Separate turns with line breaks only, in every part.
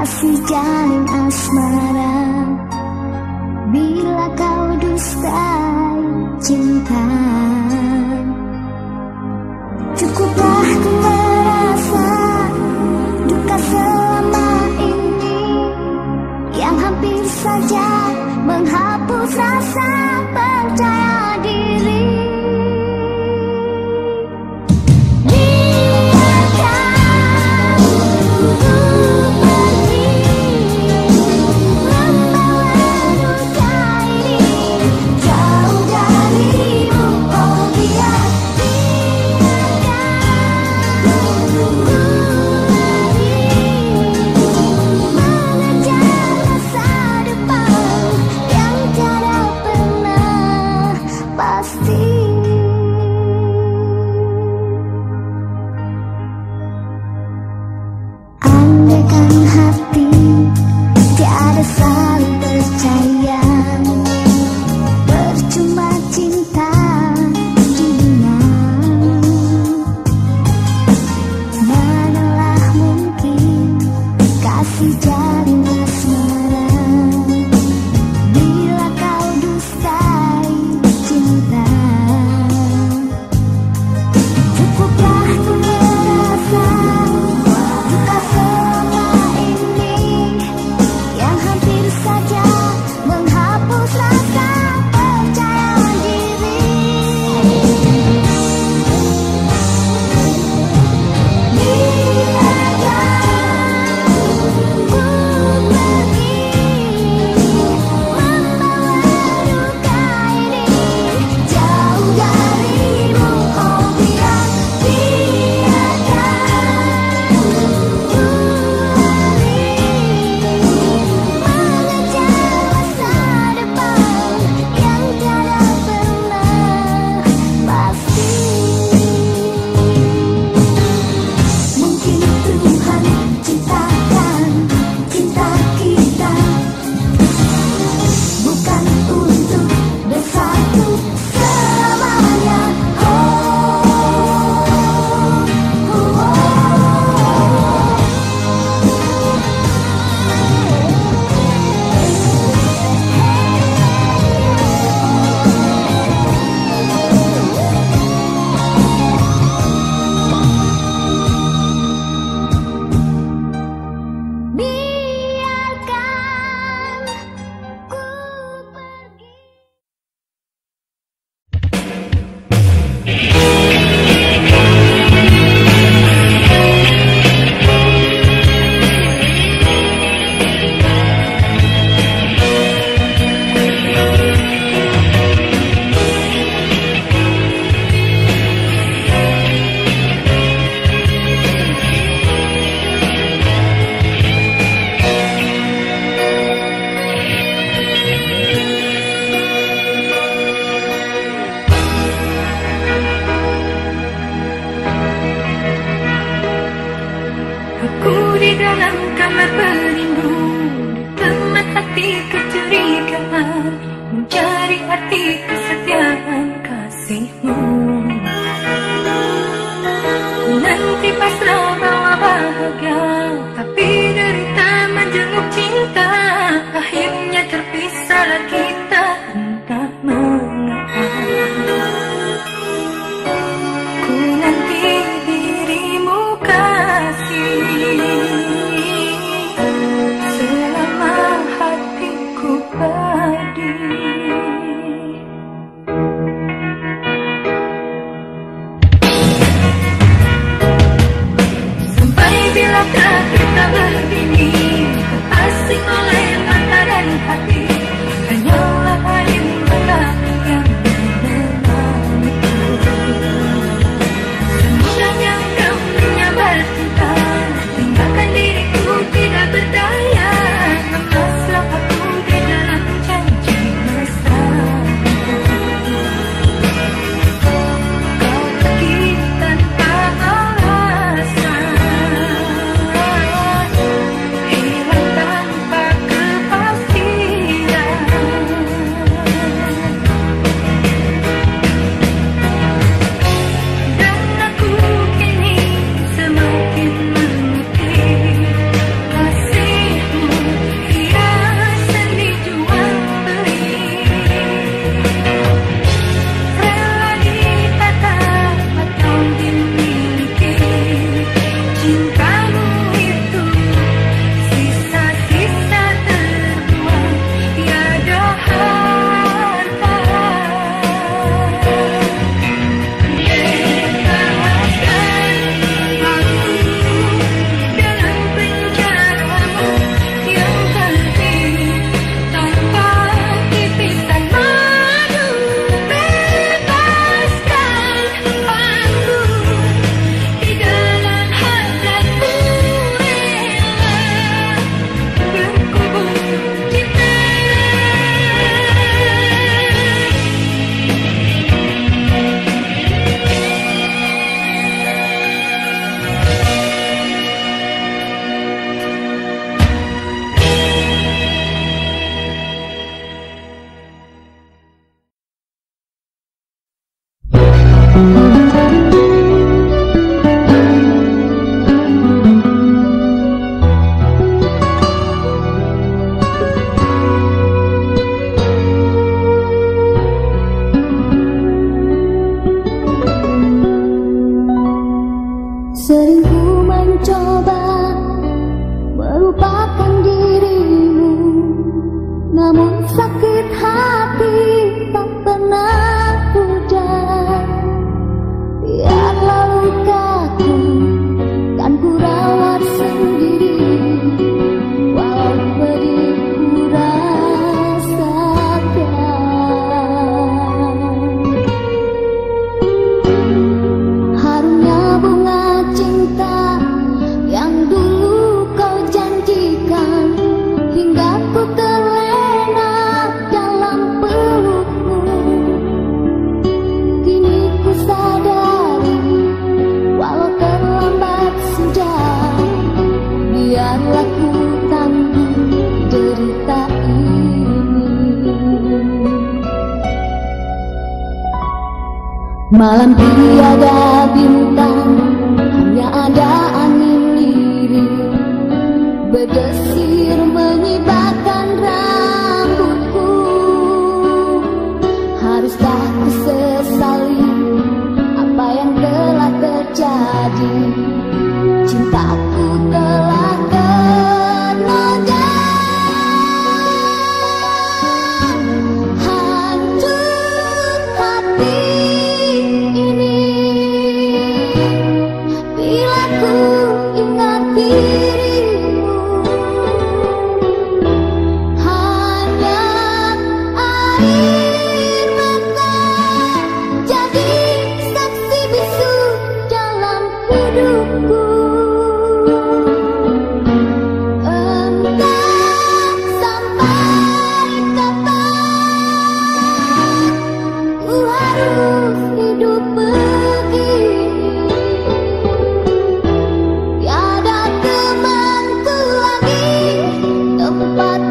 kasih
jalin asmara.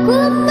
Look.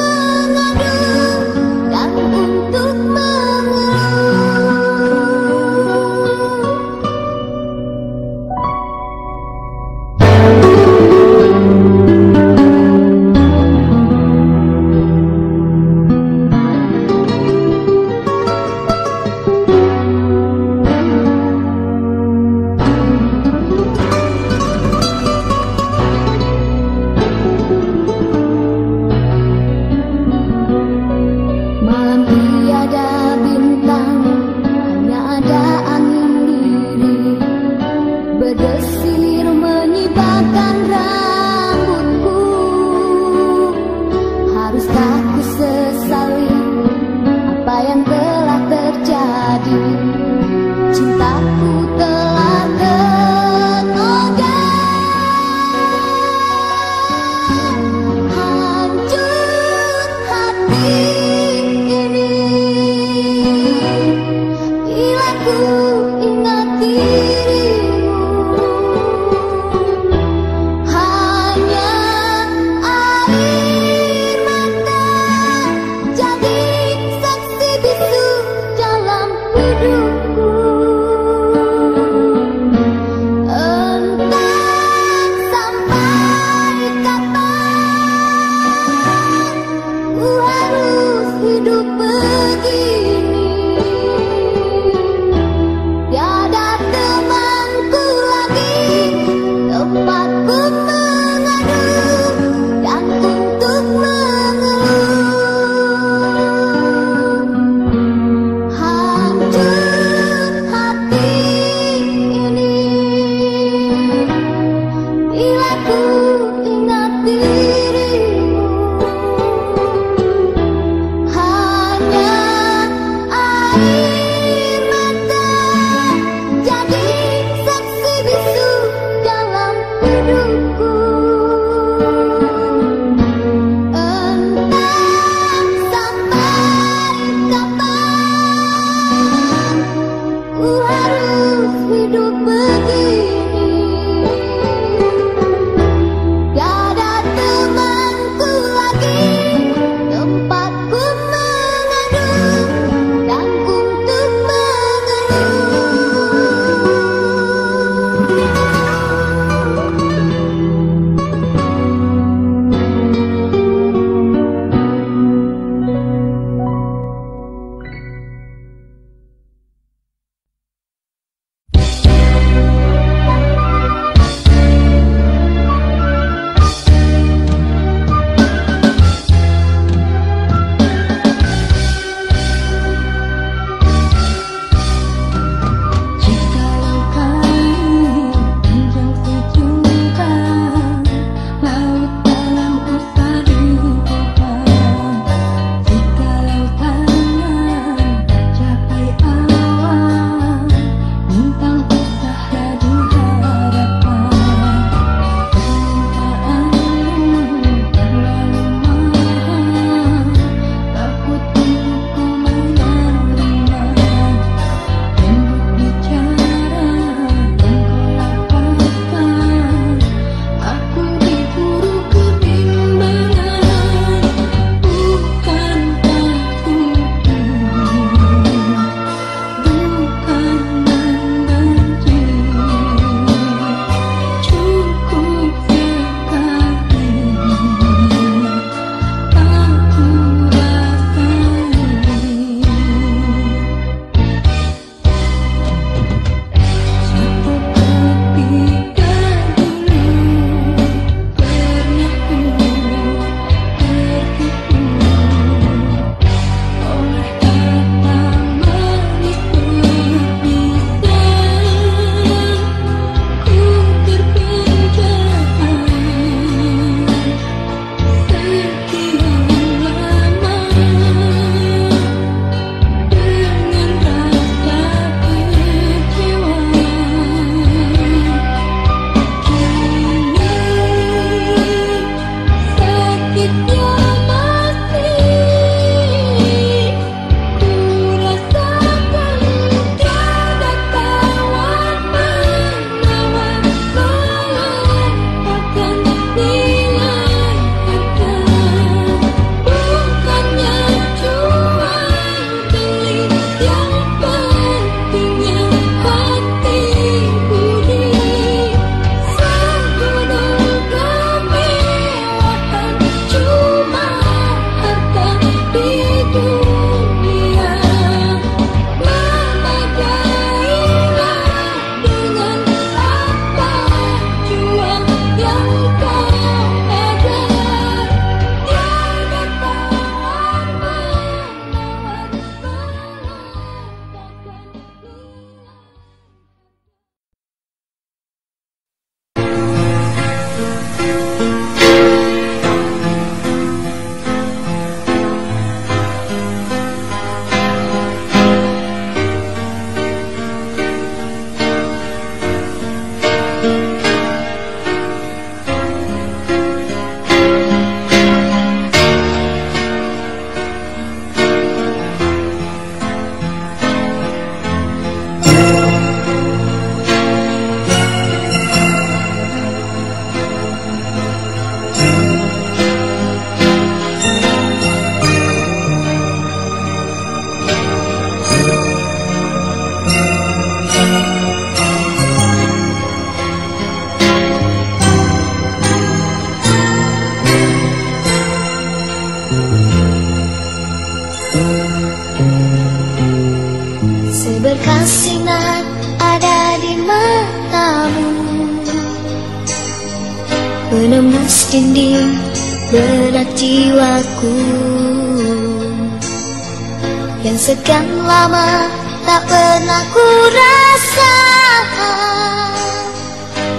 lama tak pernah ku rasakan,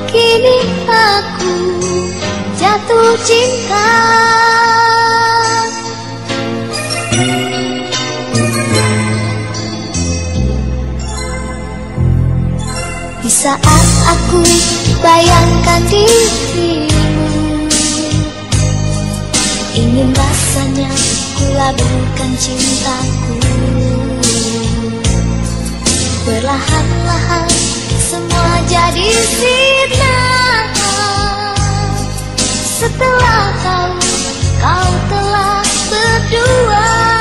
Kini
aku jatuh cinta. Di saat aku bayangkan dirimu Ingin rasanya ku labuhkan cintaku. Perlahan-lahan semua jadi fitnah. Setelah tahu kau telah berdua.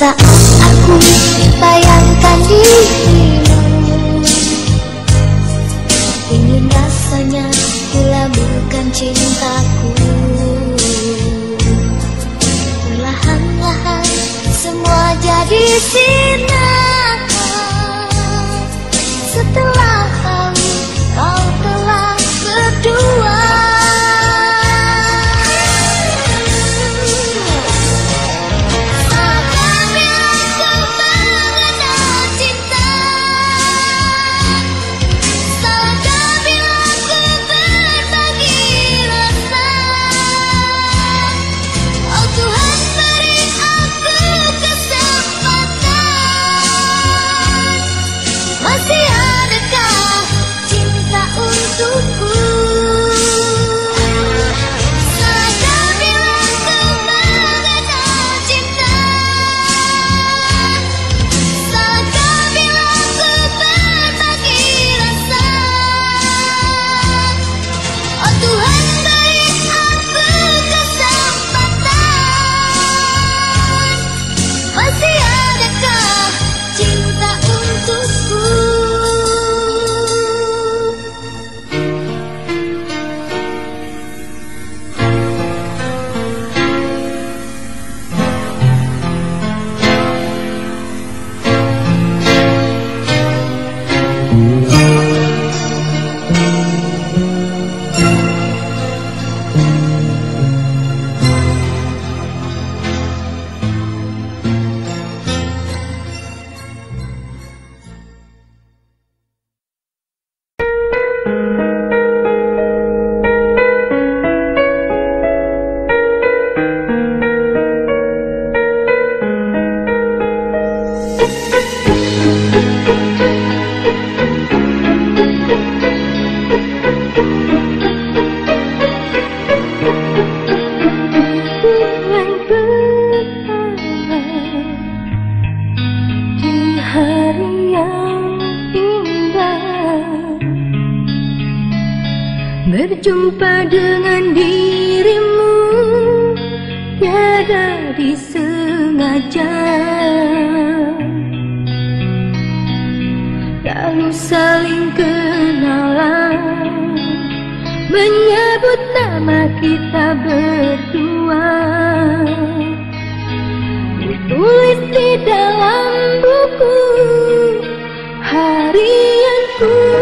Saat aku bayangkan dirimu. Ingin rasanya bukan cintaku. Perlahan-lahan semua jadi sinar. berdua.
Ditulis di dalam buku harianku